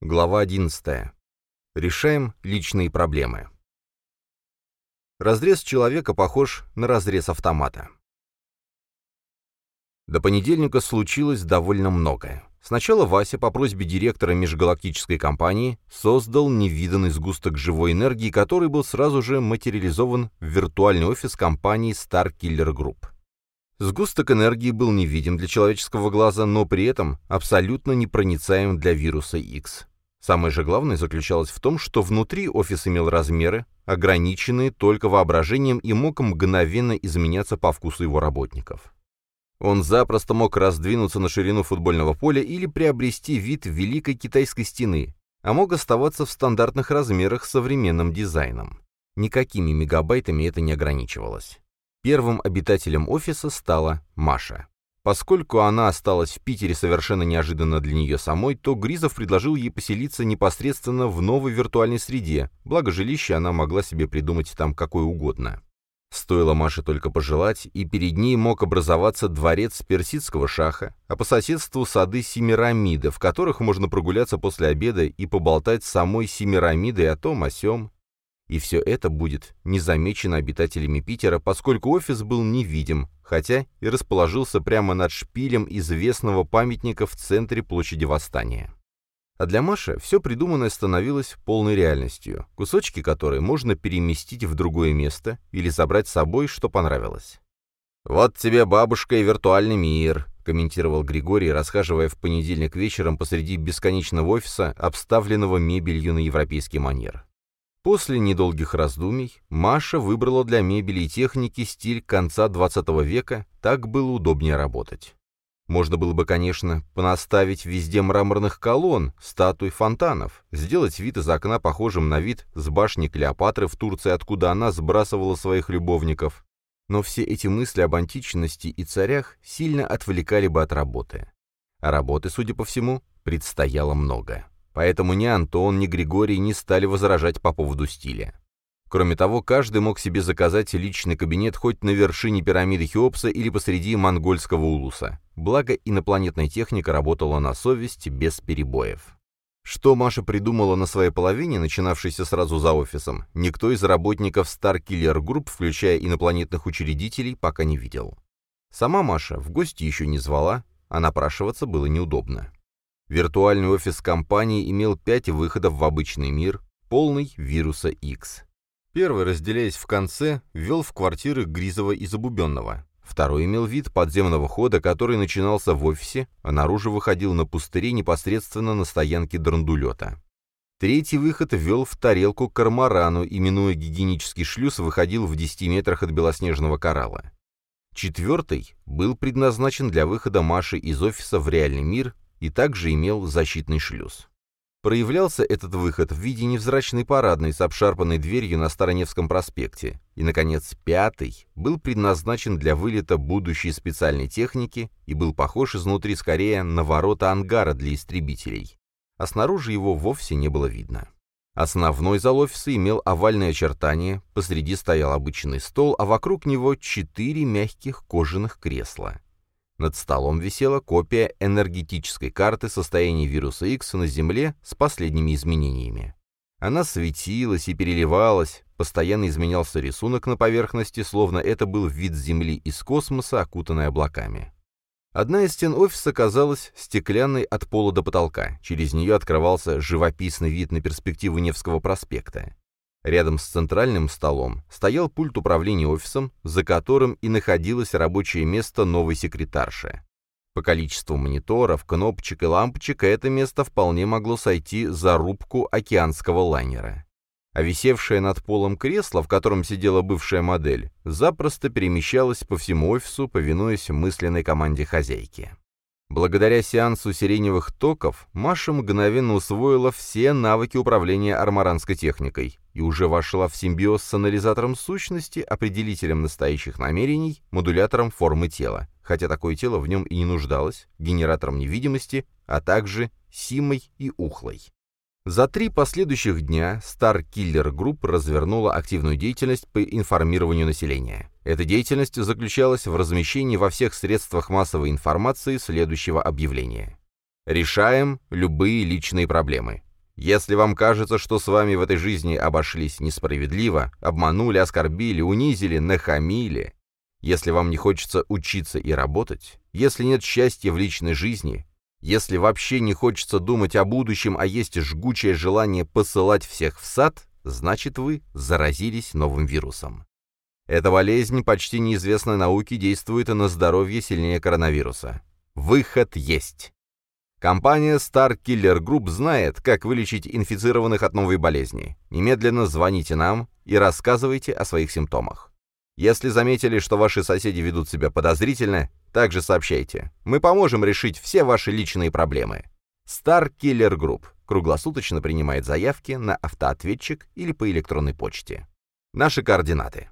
Глава 11. Решаем личные проблемы. Разрез человека похож на разрез автомата. До понедельника случилось довольно многое. Сначала Вася по просьбе директора межгалактической компании создал невиданный сгусток живой энергии, который был сразу же материализован в виртуальный офис компании Star Killer Group. Сгусток энергии был невидим для человеческого глаза, но при этом абсолютно непроницаем для вируса X. Самое же главное заключалось в том, что внутри офис имел размеры, ограниченные только воображением и мог мгновенно изменяться по вкусу его работников. Он запросто мог раздвинуться на ширину футбольного поля или приобрести вид Великой Китайской стены, а мог оставаться в стандартных размерах с современным дизайном. Никакими мегабайтами это не ограничивалось. Первым обитателем офиса стала Маша. Поскольку она осталась в Питере совершенно неожиданно для нее самой, то Гризов предложил ей поселиться непосредственно в новой виртуальной среде, благо жилище она могла себе придумать там какое угодно. Стоило Маше только пожелать, и перед ней мог образоваться дворец персидского шаха, а по соседству сады Семирамиды, в которых можно прогуляться после обеда и поболтать с самой Семирамидой о том, о сём, и все это будет незамечено обитателями Питера, поскольку офис был невидим, хотя и расположился прямо над шпилем известного памятника в центре площади Восстания. А для Маши все придуманное становилось полной реальностью, кусочки которой можно переместить в другое место или забрать с собой, что понравилось. «Вот тебе бабушка и виртуальный мир», — комментировал Григорий, расхаживая в понедельник вечером посреди бесконечного офиса, обставленного мебелью на европейский манер. После недолгих раздумий Маша выбрала для мебели и техники стиль конца 20 века, так было удобнее работать. Можно было бы, конечно, понаставить везде мраморных колонн, статуй, фонтанов, сделать вид из окна похожим на вид с башни Клеопатры в Турции, откуда она сбрасывала своих любовников. Но все эти мысли об античности и царях сильно отвлекали бы от работы. А работы, судя по всему, предстояло много. Поэтому ни Антон, ни Григорий не стали возражать по поводу стиля. Кроме того, каждый мог себе заказать личный кабинет хоть на вершине пирамиды Хеопса или посреди монгольского улуса. Благо, инопланетная техника работала на совесть без перебоев. Что Маша придумала на своей половине, начинавшейся сразу за офисом, никто из работников Star Killer Group, включая инопланетных учредителей, пока не видел. Сама Маша в гости еще не звала, а напрашиваться было неудобно. Виртуальный офис компании имел пять выходов в обычный мир, полный вируса X. Первый, разделяясь в конце, ввел в квартиры Гризова и Забубенного. Второй имел вид подземного хода, который начинался в офисе, а наружу выходил на пустыре непосредственно на стоянке драндулета. Третий выход ввел в тарелку Кармарану, именуя гигиенический шлюз, выходил в 10 метрах от белоснежного коралла. Четвертый был предназначен для выхода Маши из офиса в реальный мир, и также имел защитный шлюз. Проявлялся этот выход в виде невзрачной парадной с обшарпанной дверью на Староневском проспекте. И, наконец, пятый был предназначен для вылета будущей специальной техники и был похож изнутри скорее на ворота ангара для истребителей. А снаружи его вовсе не было видно. Основной зал офиса имел овальное очертание, посреди стоял обычный стол, а вокруг него четыре мягких кожаных кресла. Над столом висела копия энергетической карты состояния вируса X на Земле с последними изменениями. Она светилась и переливалась, постоянно изменялся рисунок на поверхности, словно это был вид Земли из космоса, окутанный облаками. Одна из стен офиса казалась стеклянной от пола до потолка, через нее открывался живописный вид на перспективу Невского проспекта. Рядом с центральным столом стоял пульт управления офисом, за которым и находилось рабочее место новой секретарши. По количеству мониторов, кнопочек и лампочек это место вполне могло сойти за рубку океанского лайнера. А висевшее над полом кресло, в котором сидела бывшая модель, запросто перемещалось по всему офису, повинуясь мысленной команде хозяйки. Благодаря сеансу сиреневых токов Маша мгновенно усвоила все навыки управления армаранской техникой и уже вошла в симбиоз с анализатором сущности, определителем настоящих намерений, модулятором формы тела, хотя такое тело в нем и не нуждалось, генератором невидимости, а также симой и ухлой. За три последующих дня Star Killer Group развернула активную деятельность по информированию населения. Эта деятельность заключалась в размещении во всех средствах массовой информации следующего объявления. Решаем любые личные проблемы. Если вам кажется, что с вами в этой жизни обошлись несправедливо, обманули, оскорбили, унизили, нахамили, если вам не хочется учиться и работать, если нет счастья в личной жизни, если вообще не хочется думать о будущем, а есть жгучее желание посылать всех в сад, значит вы заразились новым вирусом. Эта болезнь, почти неизвестной науке, действует на здоровье сильнее коронавируса. Выход есть. Компания Star Killer Group знает, как вылечить инфицированных от новой болезни. Немедленно звоните нам и рассказывайте о своих симптомах. Если заметили, что ваши соседи ведут себя подозрительно, также сообщайте. Мы поможем решить все ваши личные проблемы. Star Killer Group круглосуточно принимает заявки на автоответчик или по электронной почте. Наши координаты.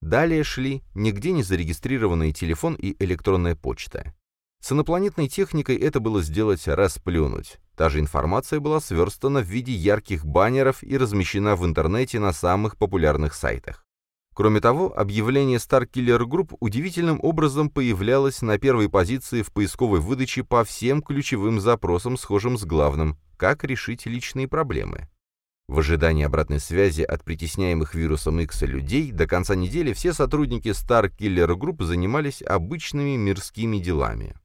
Далее шли нигде не зарегистрированный телефон и электронная почта. С инопланетной техникой это было сделать расплюнуть. Та же информация была сверстана в виде ярких баннеров и размещена в интернете на самых популярных сайтах. Кроме того, объявление Star Killer Group удивительным образом появлялось на первой позиции в поисковой выдаче по всем ключевым запросам, схожим с главным «Как решить личные проблемы». В ожидании обратной связи от притесняемых вирусом X людей до конца недели все сотрудники Star Killer Group занимались обычными мирскими делами.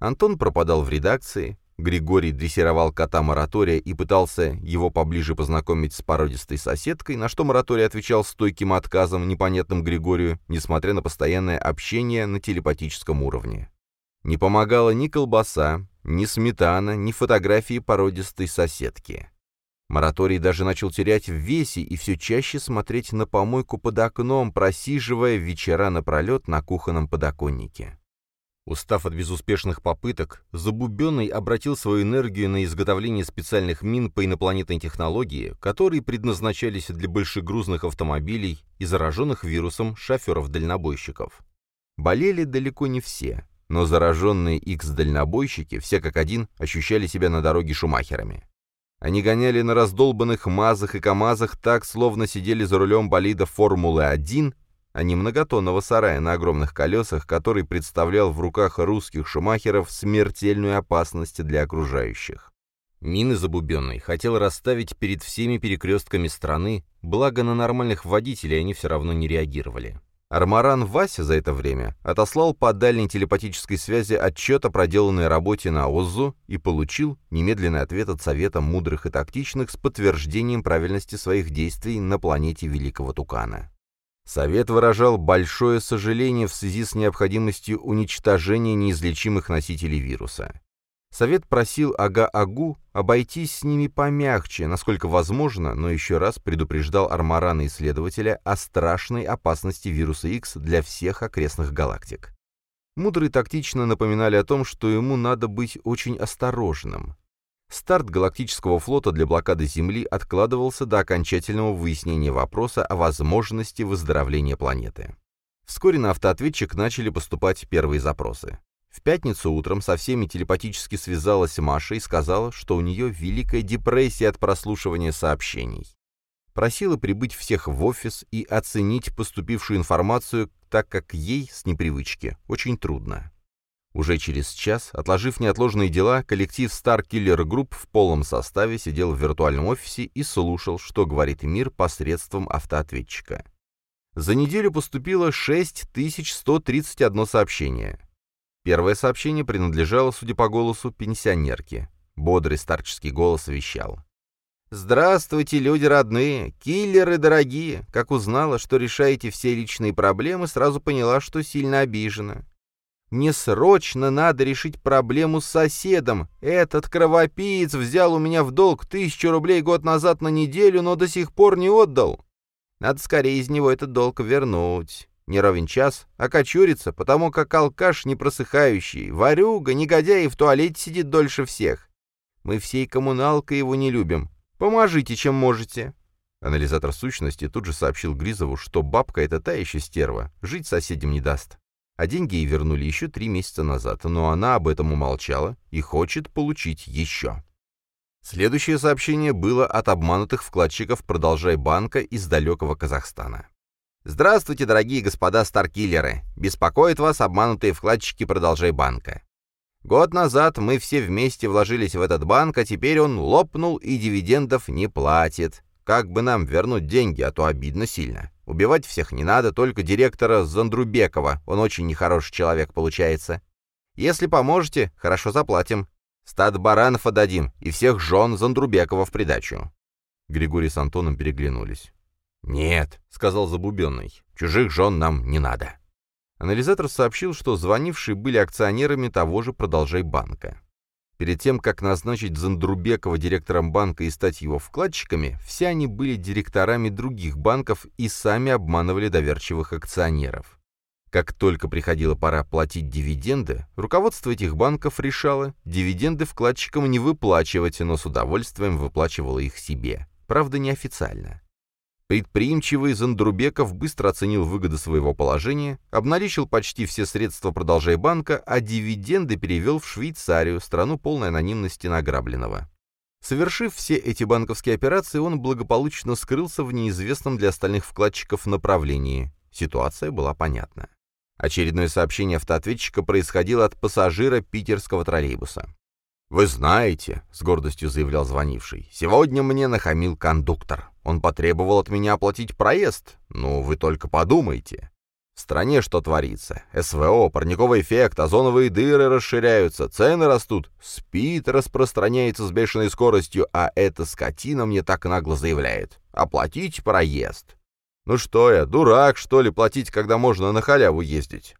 Антон пропадал в редакции, Григорий дрессировал кота Моратория и пытался его поближе познакомить с породистой соседкой, на что Мораторий отвечал стойким отказом, непонятным Григорию, несмотря на постоянное общение на телепатическом уровне. Не помогала ни колбаса, ни сметана, ни фотографии породистой соседки. Мораторий даже начал терять в весе и все чаще смотреть на помойку под окном, просиживая вечера напролет на кухонном подоконнике. Устав от безуспешных попыток, Забубенный обратил свою энергию на изготовление специальных мин по инопланетной технологии, которые предназначались для большегрузных автомобилей и зараженных вирусом шоферов-дальнобойщиков. Болели далеко не все, но зараженные X-дальнобойщики, все как один, ощущали себя на дороге шумахерами. Они гоняли на раздолбанных МАЗах и КАМАЗах так, словно сидели за рулем болида Формулы-1 а не многотонного сарая на огромных колесах, который представлял в руках русских шумахеров смертельную опасность для окружающих. Мины Забубенный хотел расставить перед всеми перекрестками страны, благо на нормальных водителей они все равно не реагировали. Армаран Вася за это время отослал по дальней телепатической связи отчет о проделанной работе на ОЗУ и получил немедленный ответ от Совета мудрых и тактичных с подтверждением правильности своих действий на планете Великого Тукана. Совет выражал большое сожаление в связи с необходимостью уничтожения неизлечимых носителей вируса. Совет просил Ага-Агу обойтись с ними помягче, насколько возможно, но еще раз предупреждал Армарана исследователя о страшной опасности вируса X для всех окрестных галактик. Мудрые тактично напоминали о том, что ему надо быть очень осторожным. Старт галактического флота для блокады Земли откладывался до окончательного выяснения вопроса о возможности выздоровления планеты. Вскоре на автоответчик начали поступать первые запросы. В пятницу утром со всеми телепатически связалась Маша и сказала, что у нее великая депрессия от прослушивания сообщений. Просила прибыть всех в офис и оценить поступившую информацию, так как ей, с непривычки, очень трудно. Уже через час, отложив неотложные дела, коллектив Star Killer Group в полном составе сидел в виртуальном офисе и слушал, что говорит мир посредством автоответчика. За неделю поступило 6131 сообщение. Первое сообщение принадлежало, судя по голосу, пенсионерке. Бодрый старческий голос вещал. «Здравствуйте, люди родные, киллеры дорогие! Как узнала, что решаете все личные проблемы, сразу поняла, что сильно обижена. Мне срочно надо решить проблему с соседом. Этот кровопиец взял у меня в долг тысячу рублей год назад на неделю, но до сих пор не отдал. Надо скорее из него этот долг вернуть. Не ровен час, а кочурится, потому как алкаш непросыхающий, ворюга, негодяй и в туалете сидит дольше всех. Мы всей коммуналкой его не любим. Поможите, чем можете». Анализатор сущности тут же сообщил Гризову, что бабка — это та еще стерва, жить соседям не даст а деньги ей вернули еще три месяца назад, но она об этом умолчала и хочет получить еще. Следующее сообщение было от обманутых вкладчиков «Продолжай банка» из далекого Казахстана. «Здравствуйте, дорогие господа старкиллеры! Беспокоят вас обманутые вкладчики «Продолжай банка». Год назад мы все вместе вложились в этот банк, а теперь он лопнул и дивидендов не платит. Как бы нам вернуть деньги, а то обидно сильно. Убивать всех не надо, только директора Зандрубекова. Он очень нехороший человек получается. Если поможете, хорошо заплатим. Стад баранов отдадим и всех жен Зандрубекова в придачу». Григорий с Антоном переглянулись. «Нет», — сказал Забубенный, — «чужих жен нам не надо». Анализатор сообщил, что звонившие были акционерами того же «Продолжай банка». Перед тем, как назначить Зандрубекова директором банка и стать его вкладчиками, все они были директорами других банков и сами обманывали доверчивых акционеров. Как только приходила пора платить дивиденды, руководство этих банков решало дивиденды вкладчикам не выплачивать, но с удовольствием выплачивало их себе. Правда, неофициально. Предприимчивый Зандрубеков быстро оценил выгоды своего положения, обналичил почти все средства продолжая банка, а дивиденды перевел в Швейцарию, страну полной анонимности награбленного. Совершив все эти банковские операции, он благополучно скрылся в неизвестном для остальных вкладчиков направлении. Ситуация была понятна. Очередное сообщение автоответчика происходило от пассажира питерского троллейбуса. «Вы знаете», — с гордостью заявлял звонивший, — «сегодня мне нахамил кондуктор. Он потребовал от меня оплатить проезд. Ну, вы только подумайте. В стране что творится? СВО, парниковый эффект, озоновые дыры расширяются, цены растут, СПИД распространяется с бешеной скоростью, а эта скотина мне так нагло заявляет. Оплатить проезд. Ну что я, дурак, что ли, платить, когда можно на халяву ездить?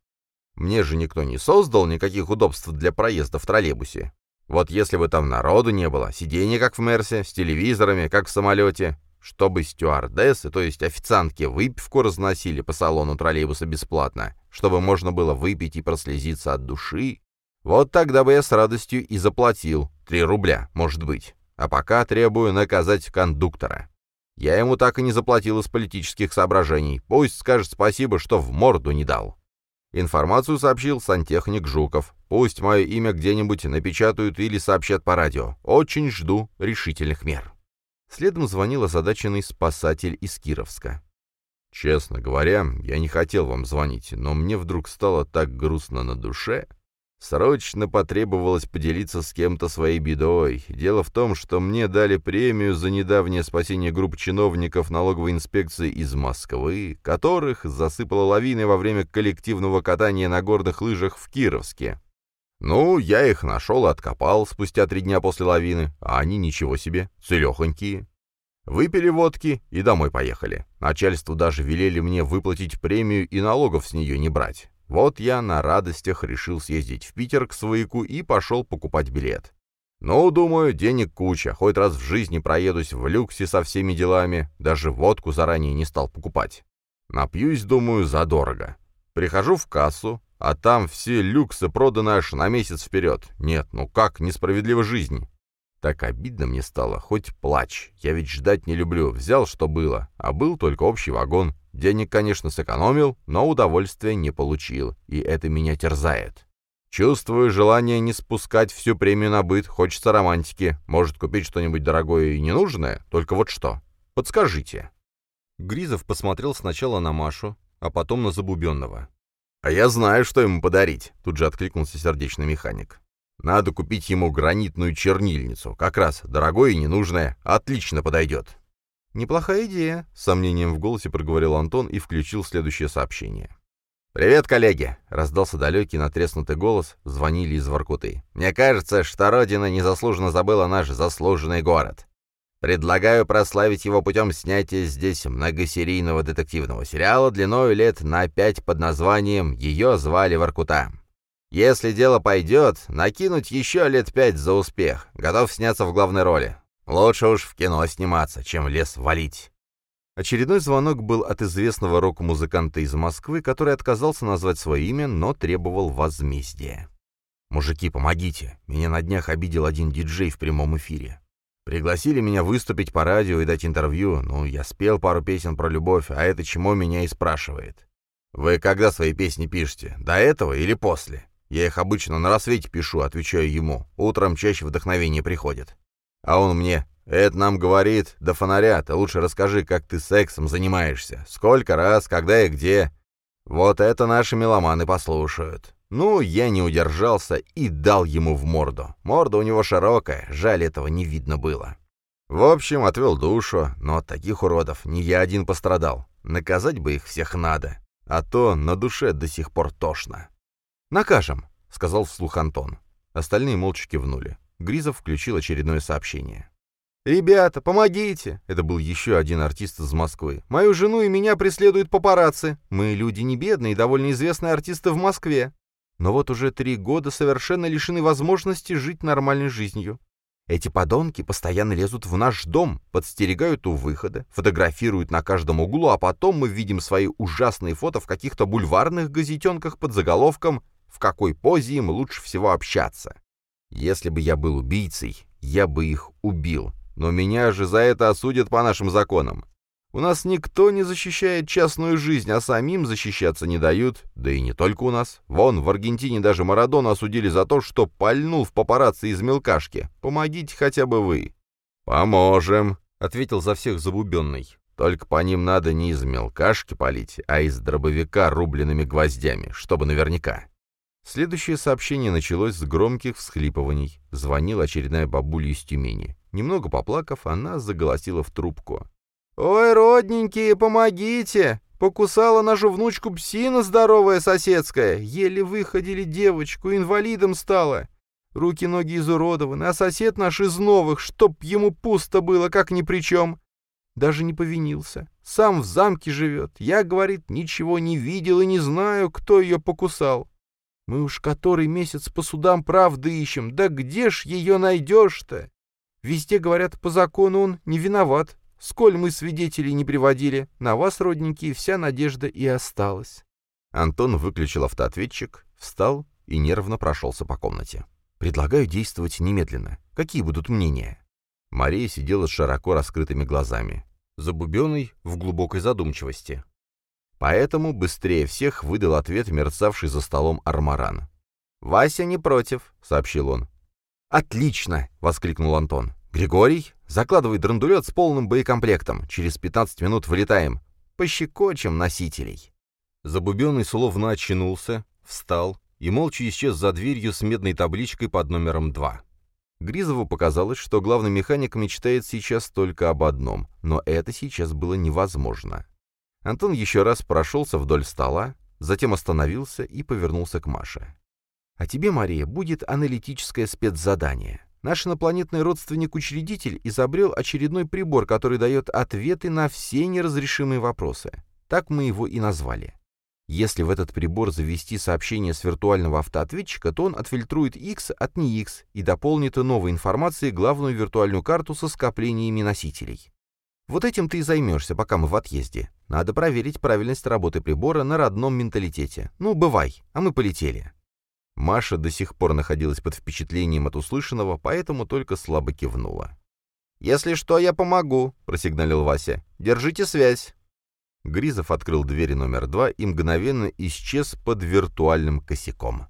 Мне же никто не создал никаких удобств для проезда в троллейбусе. Вот если бы там народу не было, сиденье как в Мерсе, с телевизорами, как в самолете, чтобы стюардессы, то есть официантки, выпивку разносили по салону троллейбуса бесплатно, чтобы можно было выпить и прослезиться от души, вот тогда бы я с радостью и заплатил. Три рубля, может быть. А пока требую наказать кондуктора. Я ему так и не заплатил из политических соображений. Пусть скажет спасибо, что в морду не дал. Информацию сообщил сантехник Жуков. Пусть мое имя где-нибудь напечатают или сообщат по радио. Очень жду решительных мер. Следом звонил озадаченный спасатель из Кировска. «Честно говоря, я не хотел вам звонить, но мне вдруг стало так грустно на душе. Срочно потребовалось поделиться с кем-то своей бедой. Дело в том, что мне дали премию за недавнее спасение групп чиновников налоговой инспекции из Москвы, которых засыпало лавиной во время коллективного катания на горных лыжах в Кировске. Ну, я их нашел и откопал спустя три дня после лавины, а они ничего себе, целехонькие. Выпили водки и домой поехали. Начальству даже велели мне выплатить премию и налогов с нее не брать. Вот я на радостях решил съездить в Питер к свояку и пошел покупать билет. Ну, думаю, денег куча, хоть раз в жизни проедусь в люксе со всеми делами, даже водку заранее не стал покупать. Напьюсь, думаю, задорого. Прихожу в кассу, а там все люксы проданы аж на месяц вперед. Нет, ну как, несправедлива жизнь. Так обидно мне стало, хоть плачь. Я ведь ждать не люблю. Взял, что было. А был только общий вагон. Денег, конечно, сэкономил, но удовольствия не получил. И это меня терзает. Чувствую желание не спускать всю премию на быт. Хочется романтики. Может, купить что-нибудь дорогое и ненужное? Только вот что. Подскажите. Гризов посмотрел сначала на Машу, а потом на Забубенного. «А я знаю, что ему подарить», — тут же откликнулся сердечный механик. Надо купить ему гранитную чернильницу. Как раз, дорогое и ненужное. Отлично подойдет. «Неплохая идея», — с сомнением в голосе проговорил Антон и включил следующее сообщение. «Привет, коллеги!» — раздался далекий натреснутый голос, звонили из Воркуты. «Мне кажется, что Родина незаслуженно забыла наш заслуженный город. Предлагаю прославить его путем снятия здесь многосерийного детективного сериала длиной лет на пять под названием «Ее звали Воркута». Если дело пойдет, накинуть еще лет пять за успех. Готов сняться в главной роли. Лучше уж в кино сниматься, чем лес валить. Очередной звонок был от известного рок-музыканта из Москвы, который отказался назвать свое имя, но требовал возмездия. «Мужики, помогите. Меня на днях обидел один диджей в прямом эфире. Пригласили меня выступить по радио и дать интервью. Ну, я спел пару песен про любовь, а это чему меня и спрашивает. Вы когда свои песни пишете? До этого или после? Я их обычно на рассвете пишу, отвечаю ему. Утром чаще вдохновение приходит. А он мне, это нам говорит, до фонаря, ты лучше расскажи, как ты сексом занимаешься. Сколько раз, когда и где. Вот это наши меломаны послушают. Ну, я не удержался и дал ему в морду. Морда у него широкая, жаль, этого не видно было. В общем, отвел душу, но от таких уродов не я один пострадал. Наказать бы их всех надо, а то на душе до сих пор тошно. «Накажем», — сказал вслух Антон. Остальные молча кивнули. Гризов включил очередное сообщение. «Ребята, помогите!» — это был еще один артист из Москвы. «Мою жену и меня преследуют папарацци. Мы люди не бедные и довольно известные артисты в Москве. Но вот уже три года совершенно лишены возможности жить нормальной жизнью. Эти подонки постоянно лезут в наш дом, подстерегают у выхода, фотографируют на каждом углу, а потом мы видим свои ужасные фото в каких-то бульварных газетенках под заголовком «В какой позе им лучше всего общаться?». Если бы я был убийцей, я бы их убил, но меня же за это осудят по нашим законам. У нас никто не защищает частную жизнь, а самим защищаться не дают. Да и не только у нас. Вон, в Аргентине даже Марадону осудили за то, что пальнул в папарацци из мелкашки. Помогите хотя бы вы. «Поможем», — ответил за всех забубенный. «Только по ним надо не из мелкашки палить, а из дробовика рубленными гвоздями, чтобы наверняка». Следующее сообщение началось с громких всхлипываний. Звонила очередная бабуля из Тюмени. Немного поплакав, она заголосила в трубку. «Ой, родненькие, помогите! Покусала нашу внучку псина здоровая соседская. Еле выходили девочку, инвалидом стала. Руки-ноги изуродованы, а сосед наш из новых, чтоб ему пусто было, как ни при чем. Даже не повинился. Сам в замке живет. Я, говорит, ничего не видел и не знаю, кто ее покусал. Мы уж который месяц по судам правды ищем. Да где ж ее найдешь-то? Везде, говорят, по закону он не виноват. Сколь мы свидетелей не приводили, на вас, родненькие, вся надежда и осталась». Антон выключил автоответчик, встал и нервно прошелся по комнате. «Предлагаю действовать немедленно. Какие будут мнения?» Мария сидела с широко раскрытыми глазами, забубенной в глубокой задумчивости. Поэтому быстрее всех выдал ответ мерцавший за столом Армаран. «Вася не против», — сообщил он. «Отлично!» — воскликнул Антон. «Григорий, закладывай драндулет с полным боекомплектом. Через 15 минут вылетаем. Пощекочем носителей». Забубенный словно очнулся, встал и молча исчез за дверью с медной табличкой под номером 2. Гризову показалось, что главный механик мечтает сейчас только об одном, но это сейчас было невозможно. Антон еще раз прошелся вдоль стола, затем остановился и повернулся к Маше. «А тебе, Мария, будет аналитическое спецзадание. Наш инопланетный родственник-учредитель изобрел очередной прибор, который дает ответы на все неразрешимые вопросы. Так мы его и назвали. Если в этот прибор завести сообщение с виртуального автоответчика, то он отфильтрует X от не X и дополнит новой информацией главную виртуальную карту со скоплениями носителей. Вот этим ты и займешься, пока мы в отъезде. Надо проверить правильность работы прибора на родном менталитете. Ну, бывай, а мы полетели. Маша до сих пор находилась под впечатлением от услышанного, поэтому только слабо кивнула. «Если что, я помогу», — просигналил Вася. «Держите связь». Гризов открыл двери номер два и мгновенно исчез под виртуальным косяком.